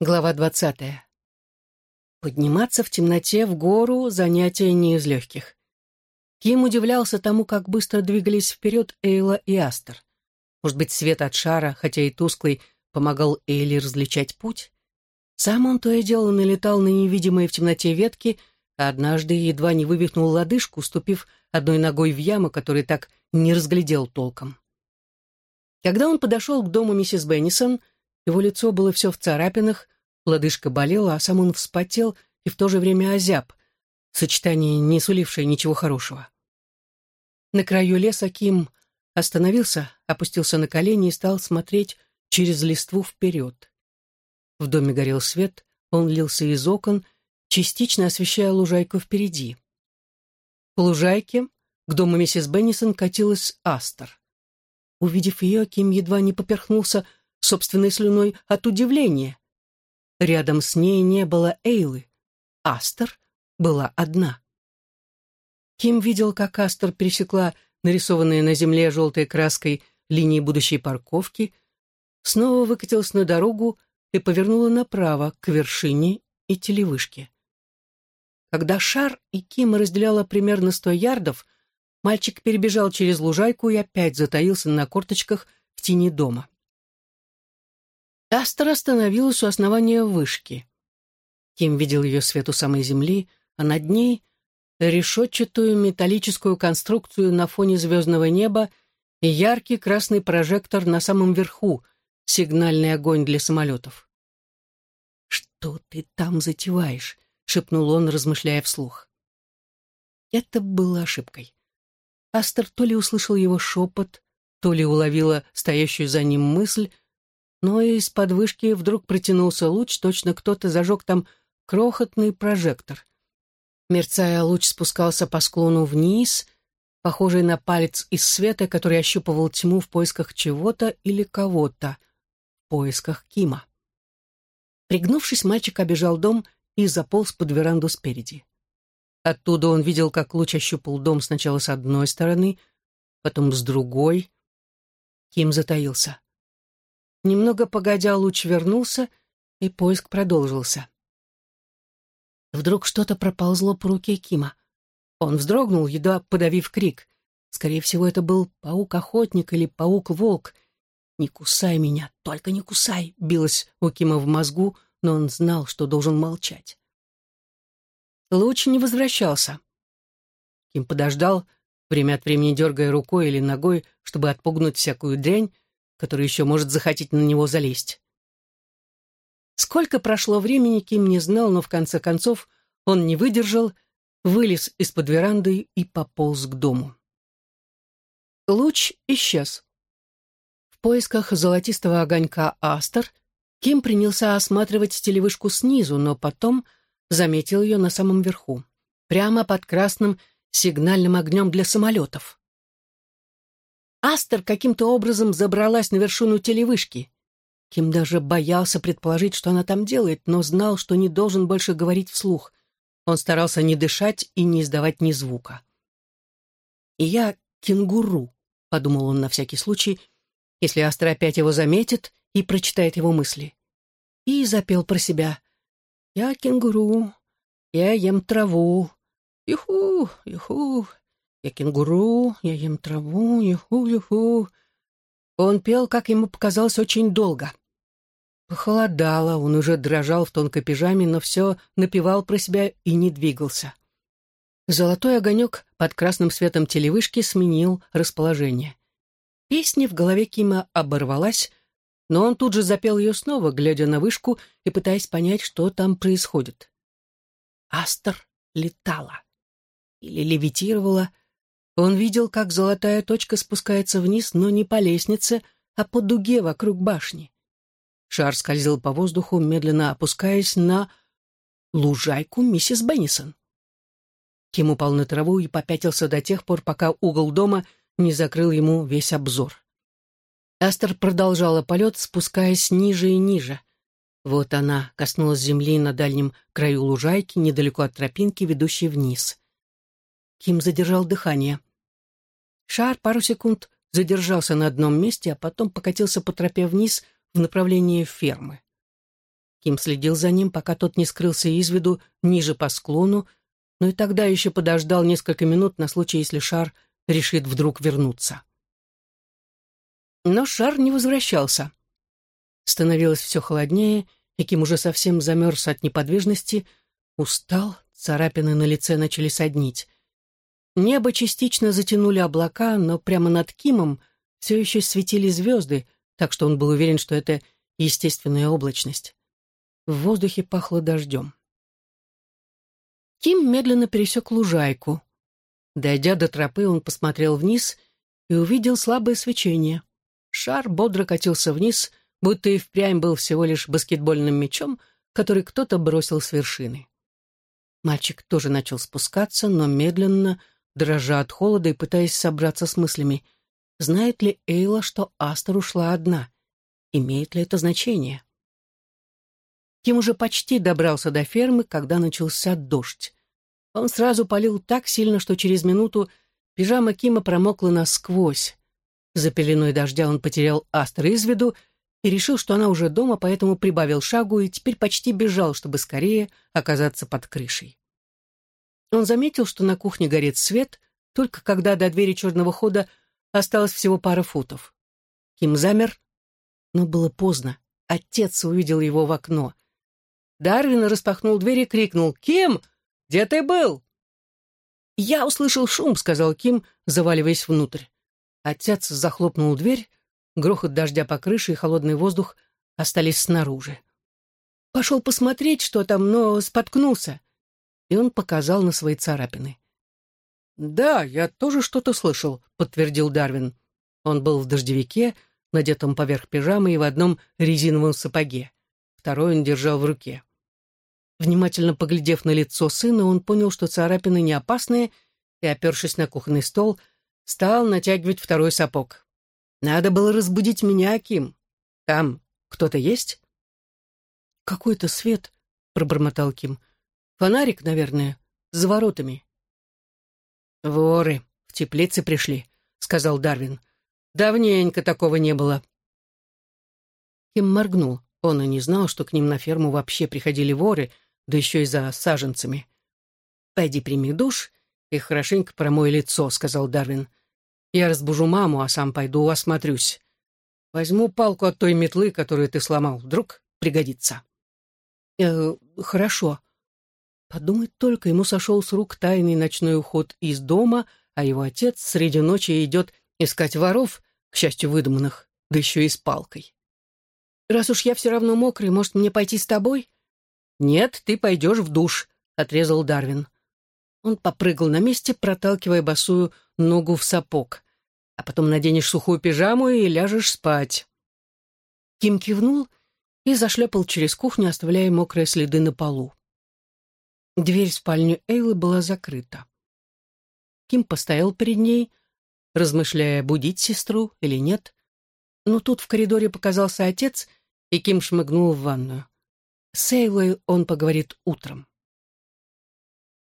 Глава двадцатая. Подниматься в темноте в гору — занятие не из легких. Ким удивлялся тому, как быстро двигались вперед Эйла и Астер. Может быть, свет от шара, хотя и тусклый, помогал Эйли различать путь? Сам он то и дело налетал на невидимые в темноте ветки, а однажды едва не вывихнул лодыжку, ступив одной ногой в яму, который так не разглядел толком. Когда он подошел к дому миссис Беннисон — его лицо было все в царапинах, лодыжка болела, а сам он вспотел и в то же время озяб, сочетание, не сулившее ничего хорошего. На краю леса Ким остановился, опустился на колени и стал смотреть через листву вперед. В доме горел свет, он лился из окон, частично освещая лужайку впереди. По лужайке к дому миссис Беннисон катилась Астер. Увидев ее, Ким едва не поперхнулся собственной слюной от удивления. Рядом с ней не было Эйлы. Астер была одна. Ким видел, как Астер пересекла нарисованные на земле желтой краской линии будущей парковки, снова выкатилась на дорогу и повернула направо, к вершине и телевышке. Когда шар и Ким разделяла примерно сто ярдов, мальчик перебежал через лужайку и опять затаился на корточках в тени дома. Астра остановилась у основания вышки. Ким видел ее свет у самой земли, а над ней — решетчатую металлическую конструкцию на фоне звездного неба и яркий красный прожектор на самом верху, сигнальный огонь для самолетов. «Что ты там затеваешь?» — шепнул он, размышляя вслух. Это было ошибкой. Астер то ли услышал его шепот, то ли уловила стоящую за ним мысль, но из под вышки вдруг протянулся луч, точно кто-то зажег там крохотный прожектор. Мерцая, луч спускался по склону вниз, похожий на палец из света, который ощупывал тьму в поисках чего-то или кого-то, в поисках Кима. Пригнувшись, мальчик обежал дом и заполз под веранду спереди. Оттуда он видел, как луч ощупал дом сначала с одной стороны, потом с другой. Ким затаился. Немного погодя, луч вернулся, и поиск продолжился. Вдруг что-то проползло по руке Кима. Он вздрогнул, едва подавив крик. Скорее всего, это был паук-охотник или паук-волк. «Не кусай меня, только не кусай!» — билось у Кима в мозгу, но он знал, что должен молчать. Луч не возвращался. Ким подождал, время от времени дергая рукой или ногой, чтобы отпугнуть всякую дрянь, который еще может захотеть на него залезть. Сколько прошло времени, Ким не знал, но в конце концов он не выдержал, вылез из-под веранды и пополз к дому. Луч исчез. В поисках золотистого огонька Астер Ким принялся осматривать телевышку снизу, но потом заметил ее на самом верху, прямо под красным сигнальным огнем для самолетов. Астер каким-то образом забралась на вершину телевышки. Ким даже боялся предположить, что она там делает, но знал, что не должен больше говорить вслух. Он старался не дышать и не издавать ни звука. «И я кенгуру», — подумал он на всякий случай, если Астер опять его заметит и прочитает его мысли. И запел про себя. «Я кенгуру, я ем траву, юху, юху, я кенгуру, я ем траву, юху-юху. Он пел, как ему показалось, очень долго. Похолодало, он уже дрожал в тонкой пижаме, но все напевал про себя и не двигался. Золотой огонек под красным светом телевышки сменил расположение. Песня в голове Кима оборвалась, но он тут же запел ее снова, глядя на вышку и пытаясь понять, что там происходит. Астер летала или левитировала, он видел, как золотая точка спускается вниз, но не по лестнице, а по дуге вокруг башни. Шар скользил по воздуху, медленно опускаясь на лужайку миссис Беннисон. Ким упал на траву и попятился до тех пор, пока угол дома не закрыл ему весь обзор. Астер продолжала полет, спускаясь ниже и ниже. Вот она коснулась земли на дальнем краю лужайки, недалеко от тропинки, ведущей вниз. Ким задержал дыхание. Шар пару секунд задержался на одном месте, а потом покатился по тропе вниз в направлении фермы. Ким следил за ним, пока тот не скрылся из виду ниже по склону, но и тогда еще подождал несколько минут на случай, если шар решит вдруг вернуться. Но шар не возвращался. Становилось все холоднее, и Ким уже совсем замерз от неподвижности, устал, царапины на лице начали соднить. Небо частично затянули облака, но прямо над Кимом все еще светили звезды, так что он был уверен, что это естественная облачность. В воздухе пахло дождем. Ким медленно пересек лужайку. Дойдя до тропы, он посмотрел вниз и увидел слабое свечение. Шар бодро катился вниз, будто и впрямь был всего лишь баскетбольным мячом, который кто-то бросил с вершины. Мальчик тоже начал спускаться, но медленно, дрожа от холода и пытаясь собраться с мыслями. Знает ли Эйла, что Астер ушла одна? Имеет ли это значение? Ким уже почти добрался до фермы, когда начался дождь. Он сразу полил так сильно, что через минуту пижама Кима промокла насквозь. За пеленой дождя он потерял Астер из виду и решил, что она уже дома, поэтому прибавил шагу и теперь почти бежал, чтобы скорее оказаться под крышей. Он заметил, что на кухне горит свет, только когда до двери черного хода осталось всего пара футов. Ким замер, но было поздно. Отец увидел его в окно. Дарвин распахнул дверь и крикнул «Ким, где ты был?» «Я услышал шум», — сказал Ким, заваливаясь внутрь. Отец захлопнул дверь, грохот дождя по крыше и холодный воздух остались снаружи. Пошел посмотреть, что там, но споткнулся. И он показал на свои царапины. «Да, я тоже что-то слышал», — подтвердил Дарвин. Он был в дождевике, надетом поверх пижамы и в одном резиновом сапоге. Второй он держал в руке. Внимательно поглядев на лицо сына, он понял, что царапины не опасные, и, опершись на кухонный стол, стал натягивать второй сапог. «Надо было разбудить меня, Аким. Там кто-то есть?» «Какой-то свет», — пробормотал Ким. «Фонарик, наверное, за воротами». «Воры в теплице пришли», — сказал Дарвин. «Давненько такого не было». Ким моргнул. Он и не знал, что к ним на ферму вообще приходили воры — да еще и за саженцами. «Пойди прими душ и хорошенько промой лицо», — сказал Дарвин. «Я разбужу маму, а сам пойду осмотрюсь. Возьму палку от той метлы, которую ты сломал. Вдруг пригодится». «Э, «Хорошо». Подумать только, ему сошел с рук тайный ночной уход из дома, а его отец среди ночи идет искать воров, к счастью, выдуманных, да еще и с палкой. «Раз уж я все равно мокрый, может, мне пойти с тобой?» «Нет, ты пойдешь в душ», — отрезал Дарвин. Он попрыгал на месте, проталкивая босую ногу в сапог. «А потом наденешь сухую пижаму и ляжешь спать». Ким кивнул и зашлепал через кухню, оставляя мокрые следы на полу. Дверь в спальню Эйлы была закрыта. Ким постоял перед ней, размышляя, будить сестру или нет. Но тут в коридоре показался отец, и Ким шмыгнул в ванную. С Эйлой он поговорит утром.